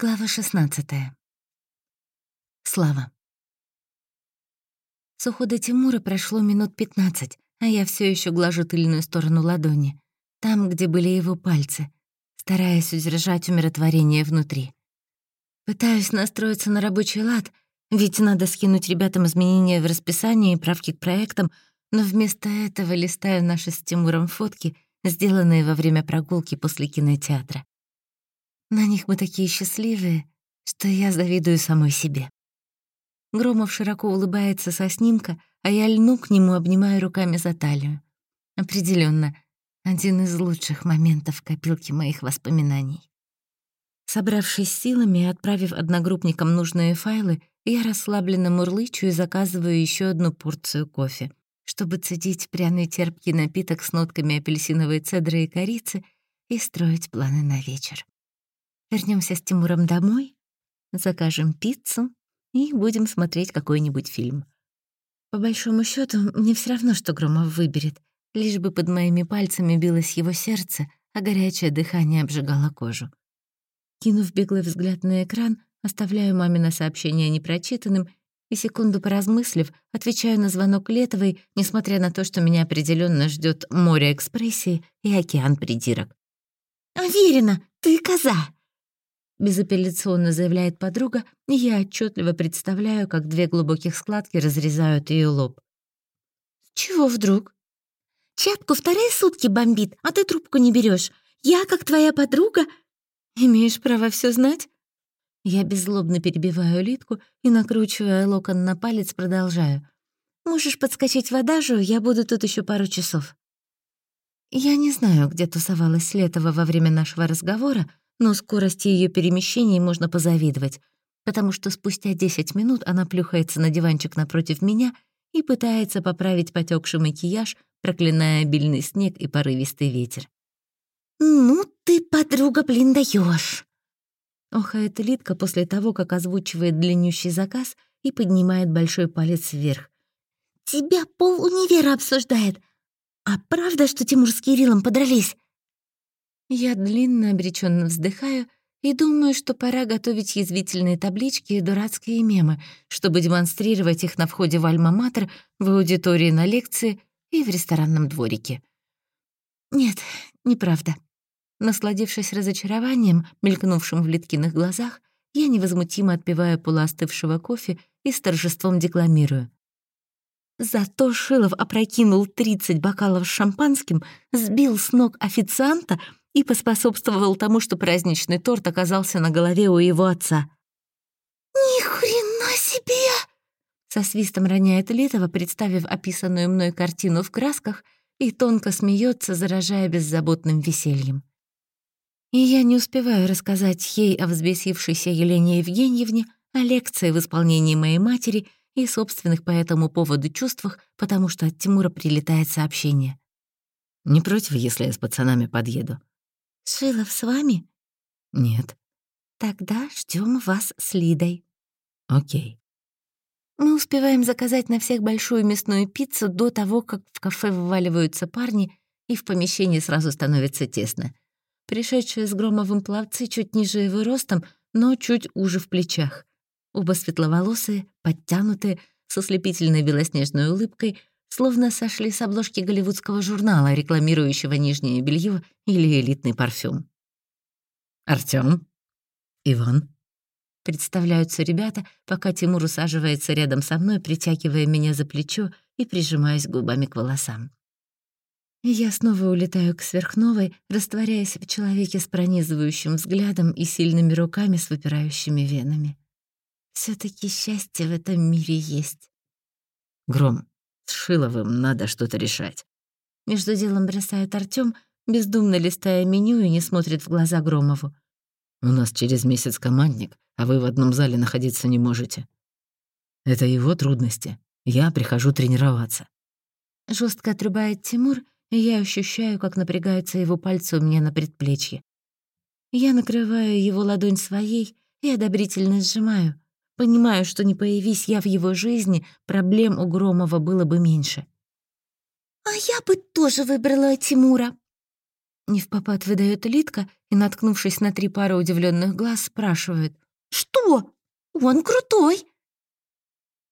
Глава 16. Слава. С ухода Тимура прошло минут 15, а я все еще глажу тыльную сторону ладони, там, где были его пальцы, стараясь удержать умиротворение внутри. Пытаюсь настроиться на рабочий лад, ведь надо скинуть ребятам изменения в расписании и правки к проектам, но вместо этого листаю наши с Тимуром фотки, сделанные во время прогулки после кинотеатра. На них мы такие счастливые, что я завидую самой себе. Громов широко улыбается со снимка, а я льну к нему, обнимая руками за талию. Определенно, один из лучших моментов в копилке моих воспоминаний. Собравшись силами и отправив одногруппникам нужные файлы, я расслабленно мурлычу и заказываю еще одну порцию кофе, чтобы цедить пряный терпкий напиток с нотками апельсиновой цедры и корицы и строить планы на вечер. Вернемся с Тимуром домой, закажем пиццу и будем смотреть какой-нибудь фильм. По большому счету, мне все равно, что Громов выберет, лишь бы под моими пальцами билось его сердце, а горячее дыхание обжигало кожу. Кинув беглый взгляд на экран, оставляю мамино сообщение непрочитанным и, секунду поразмыслив, отвечаю на звонок Летовой, несмотря на то, что меня определенно ждет море экспрессии и океан придирок. «Уверена, ты коза!» Безапелляционно заявляет подруга, и я отчетливо представляю, как две глубоких складки разрезают ее лоб. чего вдруг? Чапку вторые сутки бомбит, а ты трубку не берешь. Я, как твоя подруга... Имеешь право все знать? Я беззлобно перебиваю Литку и, накручивая локон на палец, продолжаю. «Можешь подскочить в Адажу, я буду тут еще пару часов». Я не знаю, где тусовалась Летова во время нашего разговора, но скорости ее перемещений можно позавидовать, потому что спустя 10 минут она плюхается на диванчик напротив меня и пытается поправить потекший макияж, проклиная обильный снег и порывистый ветер. «Ну ты, подруга, блин, даёшь!» Охает Литка после того, как озвучивает длиннющий заказ и поднимает большой палец вверх. «Тебя пол универа обсуждает. А правда, что Тимур с Кириллом подрались?» Я длинно обреченно вздыхаю и думаю, что пора готовить язвительные таблички и дурацкие мемы, чтобы демонстрировать их на входе в Альма-Матер, в аудитории на лекции и в ресторанном дворике. Нет, неправда. Насладившись разочарованием, мелькнувшим в Литкиных глазах, я невозмутимо отпиваю полуостывшего кофе и с торжеством декламирую. Зато Шилов опрокинул 30 бокалов с шампанским, сбил с ног официанта — и поспособствовал тому, что праздничный торт оказался на голове у его отца. «Ни хрена себе!» Со свистом роняет Летова, представив описанную мной картину в красках, и тонко смеется, заражая беззаботным весельем. И я не успеваю рассказать ей о взбесившейся Елене Евгеньевне, о лекции в исполнении моей матери и собственных по этому поводу чувствах, потому что от Тимура прилетает сообщение. «Не против, если я с пацанами подъеду?» «Шилов с вами?» «Нет». «Тогда ждем вас с Лидой». «Окей». Мы успеваем заказать на всех большую мясную пиццу до того, как в кафе вываливаются парни, и в помещении сразу становится тесно. Пришедшие с Громовым плавцы чуть ниже его ростом, но чуть уже в плечах. Оба светловолосые, подтянутые, со слепительной белоснежной улыбкой, словно сошли с обложки голливудского журнала, рекламирующего нижнее белье или элитный парфюм. Артём? Иван? Представляются ребята, пока Тимур усаживается рядом со мной, притягивая меня за плечо и прижимаясь губами к волосам. Я снова улетаю к сверхновой, растворяясь в человеке с пронизывающим взглядом и сильными руками с выпирающими венами. все таки счастье в этом мире есть. Гром, с Шиловым надо что-то решать. Между делом бросает Артём, бездумно листая меню и не смотрит в глаза Громову. «У нас через месяц командник, а вы в одном зале находиться не можете. Это его трудности. Я прихожу тренироваться». Жестко отрубает Тимур, и я ощущаю, как напрягаются его пальцы у меня на предплечье. Я накрываю его ладонь своей и одобрительно сжимаю — Понимаю, что не появись я в его жизни, проблем у Громова было бы меньше. «А я бы тоже выбрала Тимура». Не в попад выдает Литка и, наткнувшись на три пары удивленных глаз, спрашивает. «Что? Он крутой!»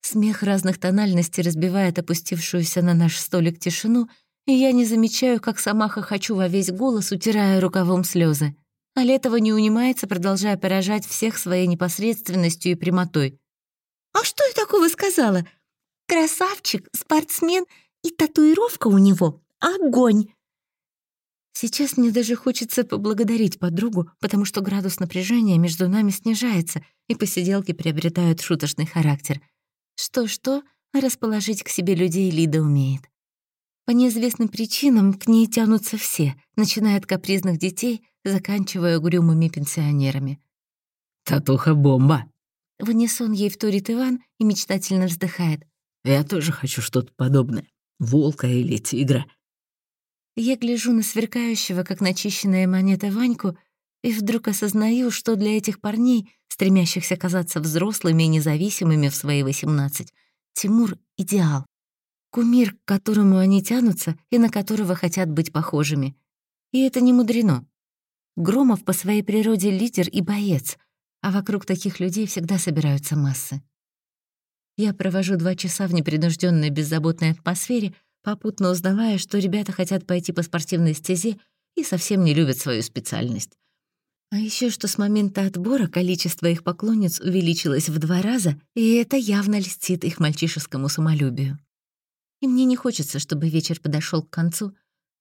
Смех разных тональностей разбивает опустившуюся на наш столик тишину, и я не замечаю, как сама хохочу во весь голос, утирая рукавом слезы. А Летова не унимается, продолжая поражать всех своей непосредственностью и прямотой. «А что я такого сказала? Красавчик, спортсмен и татуировка у него — огонь!» Сейчас мне даже хочется поблагодарить подругу, потому что градус напряжения между нами снижается, и посиделки приобретают шуточный характер. Что-что, расположить к себе людей Лида умеет. По неизвестным причинам к ней тянутся все, начиная от капризных детей, заканчивая угрюмыми пенсионерами. «Татуха-бомба!» В унисон ей вторит Иван и мечтательно вздыхает. «Я тоже хочу что-то подобное. Волка или тигра. Я гляжу на сверкающего, как начищенная монета Ваньку, и вдруг осознаю, что для этих парней, стремящихся казаться взрослыми и независимыми в свои 18, Тимур — идеал. Кумир, к которому они тянутся и на которого хотят быть похожими. И это не мудрено. Громов по своей природе лидер и боец, а вокруг таких людей всегда собираются массы. Я провожу два часа в непринужденной беззаботной атмосфере — попутно узнавая, что ребята хотят пойти по спортивной стезе и совсем не любят свою специальность. А еще что с момента отбора количество их поклонниц увеличилось в два раза, и это явно льстит их мальчишескому самолюбию. И мне не хочется, чтобы вечер подошел к концу,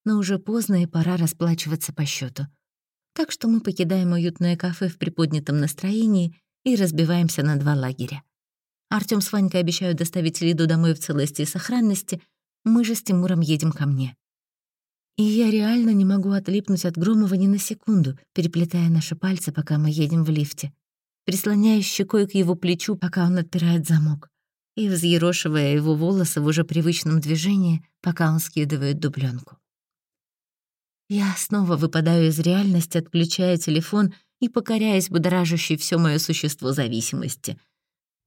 но уже поздно и пора расплачиваться по счету. Так что мы покидаем уютное кафе в приподнятом настроении и разбиваемся на два лагеря. Артём с Ванькой обещают доставить Лиду домой в целости и сохранности — мы же с Тимуром едем ко мне. И я реально не могу отлипнуть от Громова ни на секунду, переплетая наши пальцы, пока мы едем в лифте, прислоняясь щекой к его плечу, пока он отпирает замок, и взъерошивая его волосы в уже привычном движении, пока он скидывает дубленку. Я снова выпадаю из реальности, отключая телефон и покоряясь будоражащей все мое существо зависимости.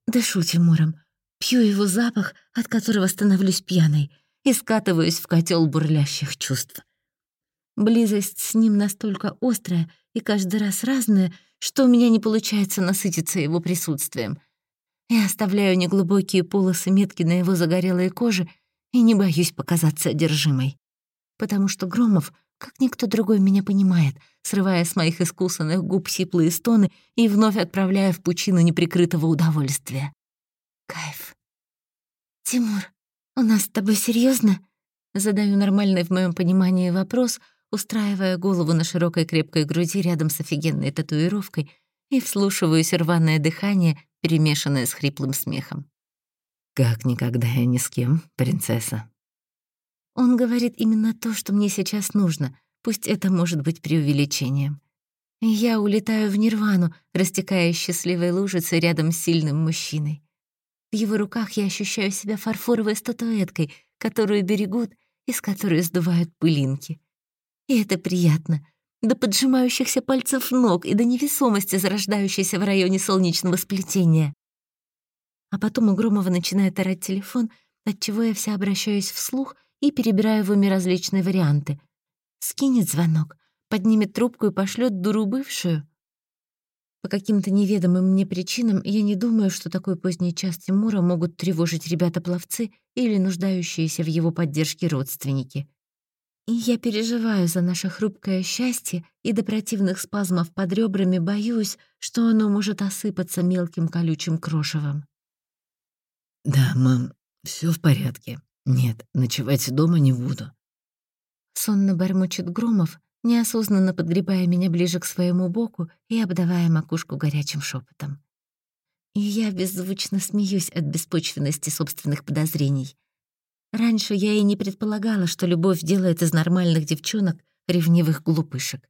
Дышу Тимуром, пью его запах, от которого становлюсь пьяной — и скатываюсь в котел бурлящих чувств. Близость с ним настолько острая и каждый раз разная, что у меня не получается насытиться его присутствием. Я оставляю неглубокие полосы метки на его загорелой коже и не боюсь показаться одержимой. Потому что Громов, как никто другой, меня понимает, срывая с моих искусанных губ сиплые стоны и вновь отправляя в пучину неприкрытого удовольствия. Кайф. «Тимур, «У нас с тобой серьезно? Задаю нормальный в моем понимании вопрос, устраивая голову на широкой крепкой груди рядом с офигенной татуировкой и вслушиваюсь рваное дыхание, перемешанное с хриплым смехом. «Как никогда я ни с кем, принцесса». Он говорит именно то, что мне сейчас нужно, пусть это может быть преувеличением. Я улетаю в нирвану, растекая счастливой лужицей рядом с сильным мужчиной. В его руках я ощущаю себя фарфоровой статуэткой, которую берегут и с которой сдувают пылинки. И это приятно. До поджимающихся пальцев ног и до невесомости, зарождающейся в районе солнечного сплетения. А потом у Громова начинает орать телефон, отчего я вся обращаюсь вслух и перебираю в уме различные варианты. Скинет звонок, поднимет трубку и пошлет дуру бывшую. По каким-то неведомым мне причинам я не думаю, что такой поздний час Тимура могут тревожить ребята-пловцы или нуждающиеся в его поддержке родственники. И я переживаю за наше хрупкое счастье и до противных спазмов под ребрами боюсь, что оно может осыпаться мелким колючим крошевом. «Да, мам, все в порядке. Нет, ночевать дома не буду». Сонно бормочет Громов, неосознанно подгребая меня ближе к своему боку и обдавая макушку горячим шепотом. И я беззвучно смеюсь от беспочвенности собственных подозрений. Раньше я и не предполагала, что любовь делает из нормальных девчонок ревнивых глупышек.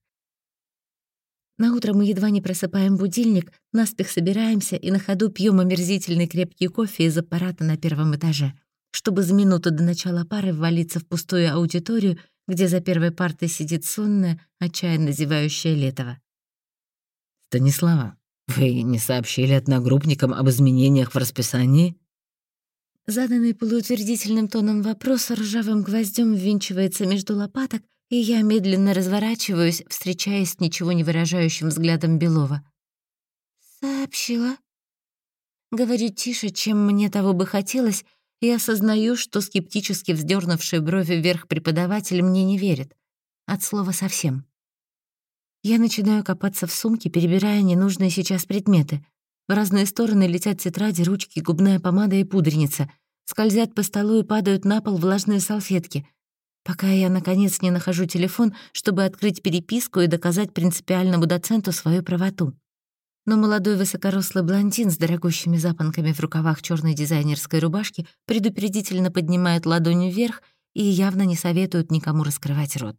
На утро мы едва не просыпаем будильник, наспех собираемся и на ходу пьем омерзительный крепкий кофе из аппарата на первом этаже, чтобы за минуту до начала пары ввалиться в пустую аудиторию где за первой партой сидит сонная, отчаянно зевающая Летова. «Станислава, вы не сообщили одногруппникам об изменениях в расписании?» Заданный полуутвердительным тоном вопрос ржавым гвоздем ввинчивается между лопаток и я медленно разворачиваюсь, встречаясь с ничего не выражающим взглядом Белова. «Сообщила». Говорю тише, чем мне того бы хотелось, и осознаю, что скептически вздернувший брови вверх преподаватель мне не верит. От слова совсем. Я начинаю копаться в сумке, перебирая ненужные сейчас предметы. В разные стороны летят тетради, ручки, губная помада и пудреница. Скользят по столу и падают на пол влажные салфетки. Пока я, наконец, не нахожу телефон, чтобы открыть переписку и доказать принципиальному доценту свою правоту. Но молодой высокорослый блондин с дорогущими запонками в рукавах черной дизайнерской рубашки предупредительно поднимает ладонь вверх и явно не советует никому раскрывать рот.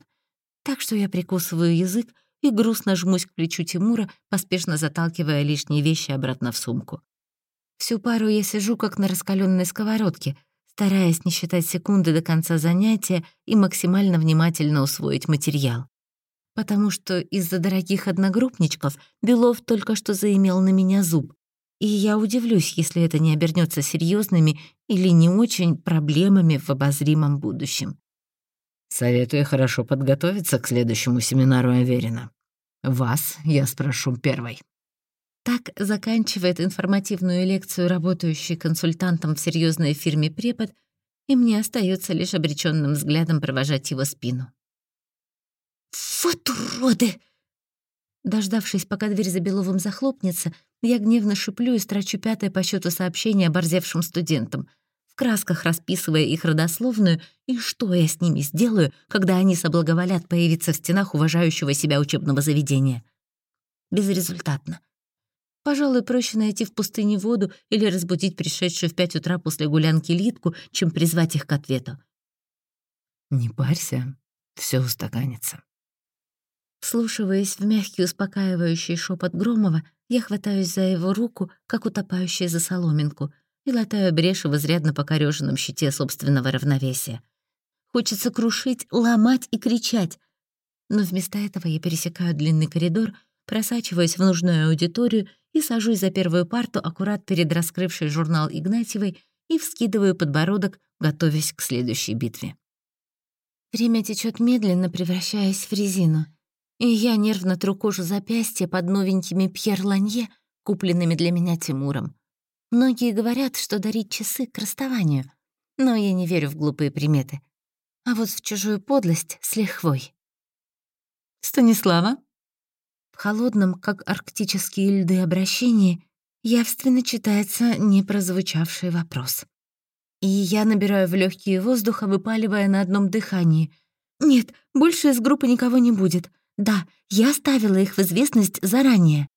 Так что я прикусываю язык и грустно жмусь к плечу Тимура, поспешно заталкивая лишние вещи обратно в сумку. Всю пару я сижу как на раскаленной сковородке, стараясь не считать секунды до конца занятия и максимально внимательно усвоить материал. Потому что из-за дорогих одногруппничков Белов только что заимел на меня зуб, и я удивлюсь, если это не обернется серьезными или не очень проблемами в обозримом будущем. Советую хорошо подготовиться к следующему семинару Аверина. Вас я спрошу первой. Так заканчивает информативную лекцию работающий консультантом в серьезной фирме препод, и мне остается лишь обреченным взглядом провожать его спину. «Вот уроды!» Дождавшись, пока дверь за Беловым захлопнется, я гневно шиплю и строчу пятое по счету сообщение оборзевшим студентам — красках расписывая их родословную, и что я с ними сделаю, когда они соблаговолят появиться в стенах уважающего себя учебного заведения. Безрезультатно. Пожалуй, проще найти в пустыне воду или разбудить пришедшую в пять утра после гулянки Литку, чем призвать их к ответу. «Не парься, все устаканится». Вслушиваясь в мягкий успокаивающий шепот Громова, я хватаюсь за его руку, как утопающая за соломинку — и латаю брешь в изрядно покорёженном щите собственного равновесия. Хочется крушить, ломать и кричать. Но вместо этого я пересекаю длинный коридор, просачиваюсь в нужную аудиторию и сажусь за первую парту аккурат перед раскрывшей журнал Игнатьевой и вскидываю подбородок, готовясь к следующей битве. Время течет медленно, превращаясь в резину, и я нервно тру кожу запястья под новенькими Пьер Ланье, купленными для меня Тимуром. Многие говорят, что дарить часы к расставанию, но я не верю в глупые приметы. А вот в чужую подлость с лихвой. «Станислава?» В холодном, как арктические льды обращении, явственно читается непрозвучавший вопрос. И я набираю в легкие воздуха, выпаливая на одном дыхании. «Нет, больше из группы никого не будет. Да, я ставила их в известность заранее».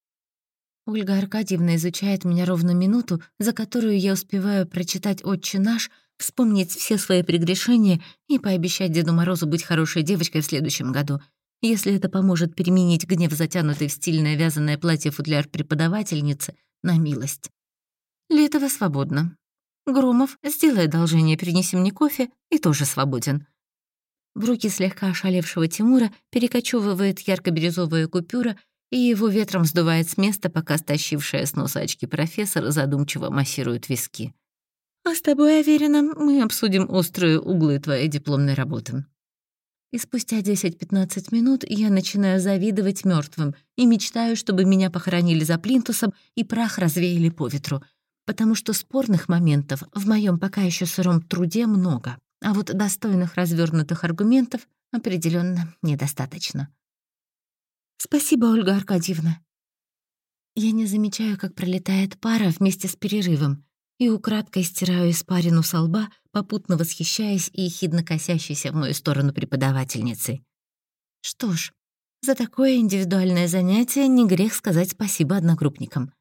Ольга Аркадьевна изучает меня ровно минуту, за которую я успеваю прочитать «Отче наш», вспомнить все свои прегрешения и пообещать Деду Морозу быть хорошей девочкой в следующем году, если это поможет переменить гнев, затянутый в стильное вязаное платье футляр преподавательницы, на милость. Летова свободно. Громов, сделай одолжение, принеси мне кофе, и тоже свободен. В руки слегка ошалевшего Тимура перекочевывает ярко-бирюзовая купюра — и его ветром сдувает с места, пока стащившая с носа очки профессор задумчиво массирует виски. «А с тобой, Аверина, мы обсудим острые углы твоей дипломной работы». И спустя 10-15 минут я начинаю завидовать мертвым и мечтаю, чтобы меня похоронили за плинтусом и прах развеяли по ветру, потому что спорных моментов в моем пока еще сыром труде много, а вот достойных развернутых аргументов определенно недостаточно. «Спасибо, Ольга Аркадьевна». Я не замечаю, как пролетает пара вместе с перерывом, и украдкой стираю испарину со лба, попутно восхищаясь и ехидно косящейся в мою сторону преподавательницей. Что ж, за такое индивидуальное занятие не грех сказать спасибо одногруппникам.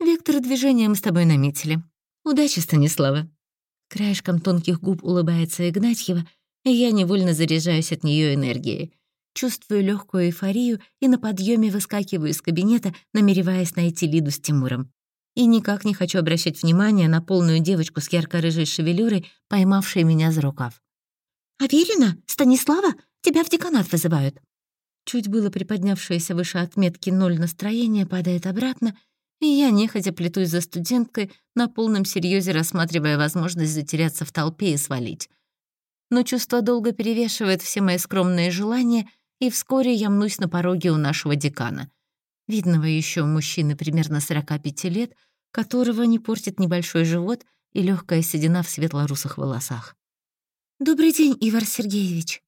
Векторы движения мы с тобой наметили. Удачи, Станислава. Краешком тонких губ улыбается Игнатьева, и я невольно заряжаюсь от нее энергией. Чувствую легкую эйфорию и на подъеме выскакиваю из кабинета, намереваясь найти Лиду с Тимуром. И никак не хочу обращать внимание на полную девочку с ярко-рыжей шевелюрой, поймавшей меня за рукав. «Аверина? Станислава? Тебя в деканат вызывают!» Чуть было приподнявшееся выше отметки ноль настроение падает обратно, и я нехотя плетусь за студенткой, на полном серьезе рассматривая возможность затеряться в толпе и свалить. но чувство долга перевешивает все мои скромные желания, и вскоре я мнусь на пороге у нашего декана. Видного еще мужчины примерно 45 лет, которого не портит небольшой живот и легкая седина в светло-русых волосах. «Добрый день, Ивар Сергеевич!»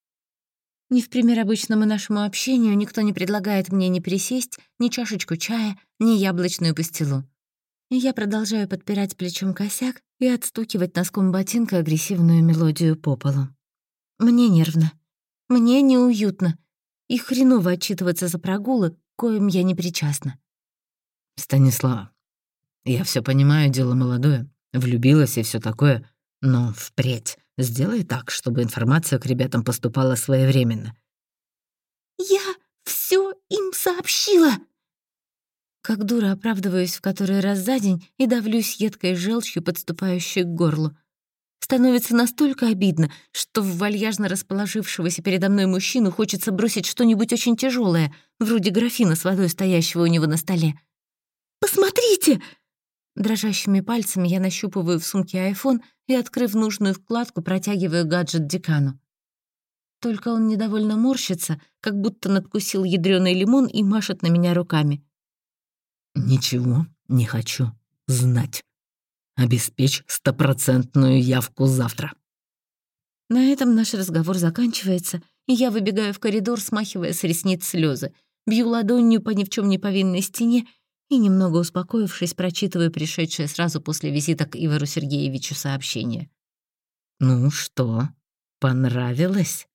Не в пример обычному нашему общению никто не предлагает мне ни присесть, ни чашечку чая, ни яблочную пастилу. И я продолжаю подпирать плечом косяк и отстукивать носком ботинка агрессивную мелодию по полу. Мне нервно. Мне неуютно. И хреново отчитываться за прогулы, коим я не причастна. «Станислава, я все понимаю, дело молодое, влюбилась и все такое, но впредь сделай так, чтобы информация к ребятам поступала своевременно». «Я все им сообщила!» Как дура оправдываюсь в который раз за день и давлюсь едкой желчью, подступающей к горлу. Становится настолько обидно, что в вальяжно расположившегося передо мной мужчину хочется бросить что-нибудь очень тяжелое, вроде графина с водой, стоящего у него на столе. «Посмотрите!» Дрожащими пальцами я нащупываю в сумке айфон и, открыв нужную вкладку, протягиваю гаджет декану. Только он недовольно морщится, как будто надкусил ядреный лимон и машет на меня руками. «Ничего не хочу знать. Обеспечь стопроцентную явку завтра». На этом наш разговор заканчивается, и я выбегаю в коридор, смахивая с ресниц слезы, бью ладонью по ни в чем не повинной стене и, немного успокоившись, прочитываю пришедшее сразу после визита к Ивару Сергеевичу сообщение. «Ну что, понравилось?»